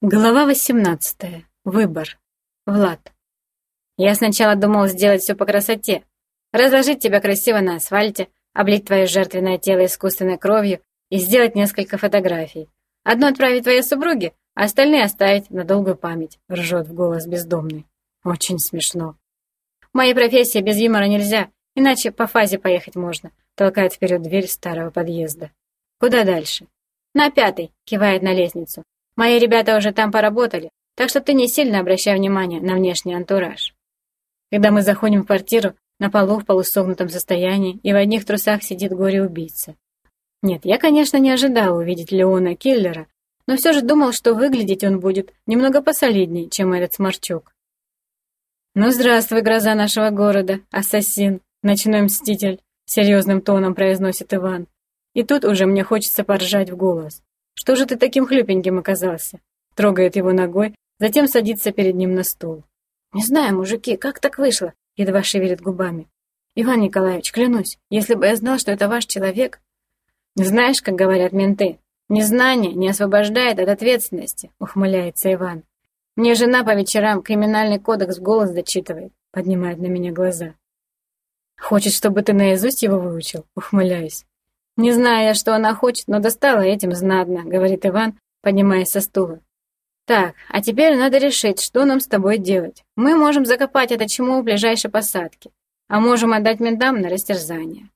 Глава 18. Выбор. Влад. Я сначала думал сделать все по красоте. Разложить тебя красиво на асфальте, облить твое жертвенное тело искусственной кровью и сделать несколько фотографий. Одну отправить твоей супруге, а остальные оставить на долгую память, ржет в голос бездомный. Очень смешно. В моей профессии без юмора нельзя, иначе по фазе поехать можно, толкает вперед дверь старого подъезда. Куда дальше? На пятый, кивает на лестницу. Мои ребята уже там поработали, так что ты не сильно обращай внимание на внешний антураж. Когда мы заходим в квартиру, на полу в полусогнутом состоянии и в одних трусах сидит горе-убийца. Нет, я, конечно, не ожидал увидеть Леона Киллера, но все же думал, что выглядеть он будет немного посолиднее, чем этот сморчок. «Ну, здравствуй, гроза нашего города, ассасин, ночной мститель», серьезным тоном произносит Иван. И тут уже мне хочется поржать в голос. Что же ты таким хлюпеньким оказался?» Трогает его ногой, затем садится перед ним на стул. «Не знаю, мужики, как так вышло?» Едва шевелит губами. «Иван Николаевич, клянусь, если бы я знал, что это ваш человек...» «Знаешь, как говорят менты, незнание не освобождает от ответственности», ухмыляется Иван. «Мне жена по вечерам криминальный кодекс в голос зачитывает», поднимает на меня глаза. «Хочет, чтобы ты наизусть его выучил?» ухмыляюсь. «Не знаю я, что она хочет, но достала этим знатно», — говорит Иван, поднимаясь со стула. «Так, а теперь надо решить, что нам с тобой делать. Мы можем закопать это чему в ближайшей посадке, а можем отдать ментам на растерзание».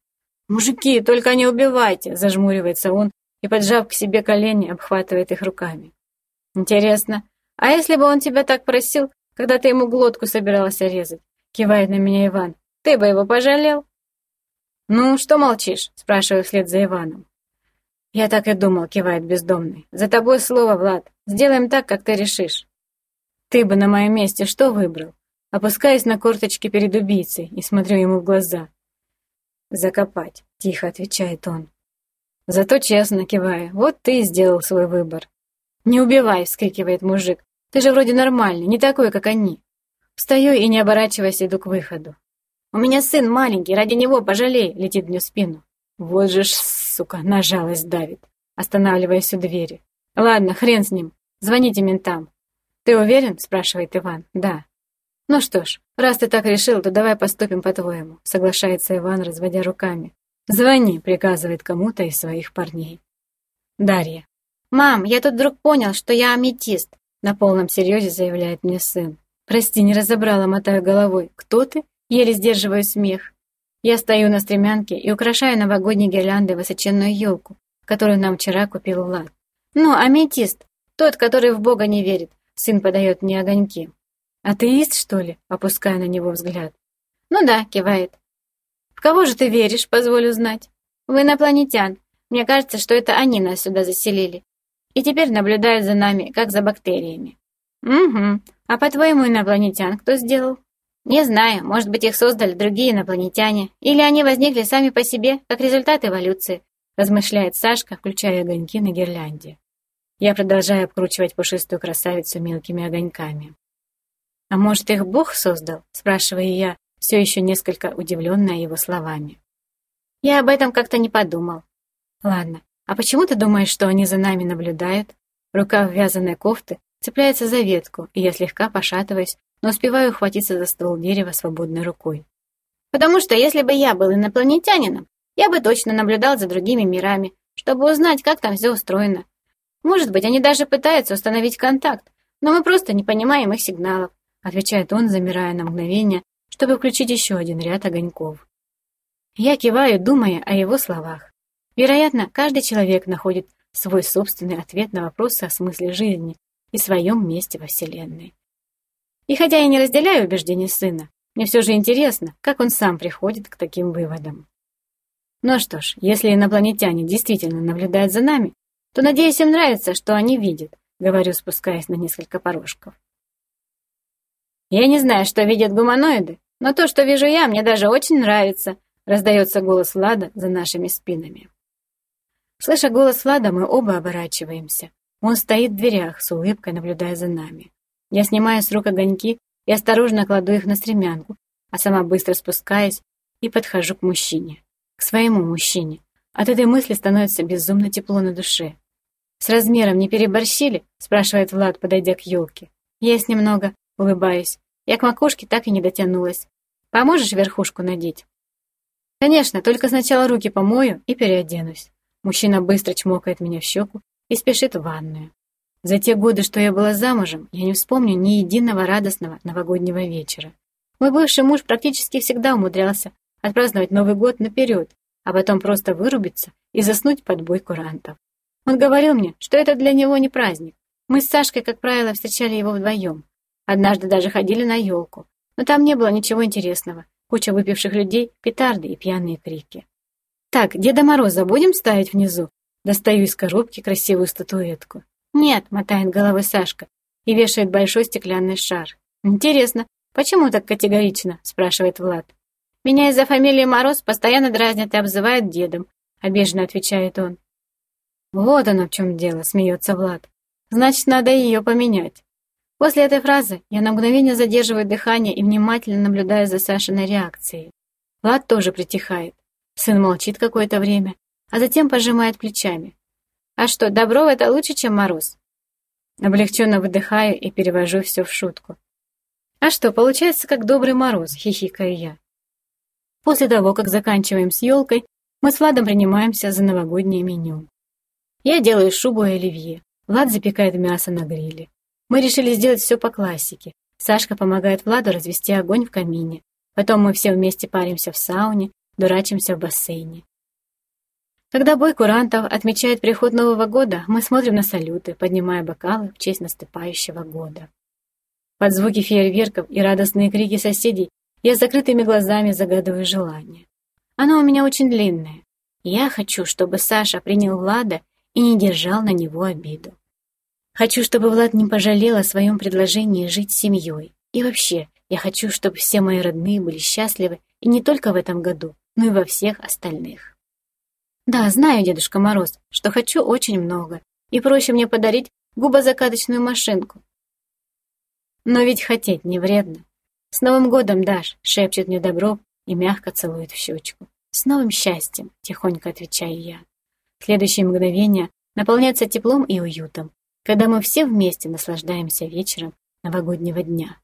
«Мужики, только не убивайте!» — зажмуривается он и, поджав к себе колени, обхватывает их руками. «Интересно, а если бы он тебя так просил, когда ты ему глотку собирался резать?» — кивает на меня Иван. «Ты бы его пожалел?» «Ну, что молчишь?» — спрашиваю вслед за Иваном. «Я так и думал», — кивает бездомный. «За тобой слово, Влад. Сделаем так, как ты решишь». «Ты бы на моем месте что выбрал?» Опускаюсь на корточки перед убийцей и смотрю ему в глаза. «Закопать», — тихо отвечает он. Зато честно киваю. «Вот ты и сделал свой выбор». «Не убивай!» — вскрикивает мужик. «Ты же вроде нормальный, не такой, как они». Встаю и, не оборачиваясь, иду к выходу. У меня сын маленький, ради него пожалей, летит мне в спину. Вот же ж, сука, на жалость давит. Останавливаясь у двери. Ладно, хрен с ним. Звоните ментам. Ты уверен? Спрашивает Иван. Да. Ну что ж, раз ты так решил, то давай поступим по-твоему, соглашается Иван, разводя руками. Звони, приказывает кому-то из своих парней. Дарья. «Мам, я тут вдруг понял, что я аметист», на полном серьезе заявляет мне сын. «Прости, не разобрала, мотаю головой. Кто ты?» Еле сдерживаю смех. Я стою на стремянке и украшаю новогодней гирляндой высоченную елку, которую нам вчера купил Влад. Ну, аметист, тот, который в Бога не верит, сын подает мне огоньки. Атеист, что ли? Опуская на него взгляд. Ну да, кивает. В кого же ты веришь, позволю знать? В инопланетян. Мне кажется, что это они нас сюда заселили. И теперь наблюдают за нами, как за бактериями. Угу. А по-твоему, инопланетян кто сделал? Не знаю, может быть, их создали другие инопланетяне, или они возникли сами по себе, как результат эволюции, размышляет Сашка, включая огоньки на гирлянде. Я продолжаю обкручивать пушистую красавицу мелкими огоньками. «А может, их Бог создал?» – спрашиваю я, все еще несколько удивленная его словами. «Я об этом как-то не подумал». «Ладно, а почему ты думаешь, что они за нами наблюдают?» Рука в вязаной кофты цепляется за ветку, и я слегка пошатываюсь, но успеваю ухватиться за ствол дерева свободной рукой. Потому что если бы я был инопланетянином, я бы точно наблюдал за другими мирами, чтобы узнать, как там все устроено. Может быть, они даже пытаются установить контакт, но мы просто не понимаем их сигналов, отвечает он, замирая на мгновение, чтобы включить еще один ряд огоньков. Я киваю, думая о его словах. Вероятно, каждый человек находит свой собственный ответ на вопросы о смысле жизни и своем месте во Вселенной. И хотя я не разделяю убеждений сына, мне все же интересно, как он сам приходит к таким выводам. Ну что ж, если инопланетяне действительно наблюдают за нами, то, надеюсь, им нравится, что они видят, говорю, спускаясь на несколько порожков. Я не знаю, что видят гуманоиды, но то, что вижу я, мне даже очень нравится, раздается голос Влада за нашими спинами. Слыша голос Влада, мы оба оборачиваемся. Он стоит в дверях, с улыбкой наблюдая за нами. Я снимаю с рук огоньки и осторожно кладу их на стремянку, а сама быстро спускаюсь и подхожу к мужчине. К своему мужчине. От этой мысли становится безумно тепло на душе. «С размером не переборщили?» — спрашивает Влад, подойдя к елке. «Есть немного», — улыбаюсь. Я к макушке так и не дотянулась. «Поможешь верхушку надеть?» «Конечно, только сначала руки помою и переоденусь». Мужчина быстро чмокает меня в щеку и спешит в ванную. За те годы, что я была замужем, я не вспомню ни единого радостного новогоднего вечера. Мой бывший муж практически всегда умудрялся отпраздновать Новый год наперед, а потом просто вырубиться и заснуть под бой курантов. Он говорил мне, что это для него не праздник. Мы с Сашкой, как правило, встречали его вдвоем. Однажды даже ходили на елку, но там не было ничего интересного. Куча выпивших людей, петарды и пьяные крики. «Так, Деда Мороза будем ставить внизу?» Достаю из коробки красивую статуэтку. «Нет», — мотает головой Сашка и вешает большой стеклянный шар. «Интересно, почему так категорично?» — спрашивает Влад. «Меня из-за фамилии Мороз постоянно дразнят и обзывают дедом», — обиженно отвечает он. «Вот оно в чем дело», — смеется Влад. «Значит, надо ее поменять». После этой фразы я на мгновение задерживаю дыхание и внимательно наблюдаю за Сашиной реакцией. Влад тоже притихает. Сын молчит какое-то время, а затем пожимает плечами. А что, Добров это лучше, чем Мороз? Облегченно выдыхаю и перевожу все в шутку. А что, получается, как добрый мороз, хихикаю я. После того, как заканчиваем с елкой, мы с Владом принимаемся за новогоднее меню. Я делаю шубу и оливье. Влад запекает мясо на гриле. Мы решили сделать все по классике. Сашка помогает Владу развести огонь в камине. Потом мы все вместе паримся в сауне, дурачимся в бассейне. Когда бой курантов отмечает приход Нового года, мы смотрим на салюты, поднимая бокалы в честь наступающего года. Под звуки фейерверков и радостные крики соседей я с закрытыми глазами загадываю желание. Оно у меня очень длинное. Я хочу, чтобы Саша принял Влада и не держал на него обиду. Хочу, чтобы Влад не пожалел о своем предложении жить с семьей. И вообще, я хочу, чтобы все мои родные были счастливы и не только в этом году, но и во всех остальных. Да, знаю, Дедушка Мороз, что хочу очень много, и проще мне подарить губозакаточную машинку. Но ведь хотеть не вредно. С Новым годом, Даш, шепчет мне Добров и мягко целует в щечку. С новым счастьем, тихонько отвечаю я. Следующие мгновения наполняются теплом и уютом, когда мы все вместе наслаждаемся вечером новогоднего дня.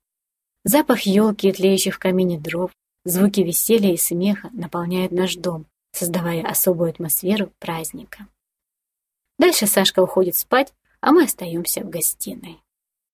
Запах елки и тлеющих в камине дров, звуки веселья и смеха наполняют наш дом, создавая особую атмосферу праздника. Дальше Сашка уходит спать, а мы остаемся в гостиной.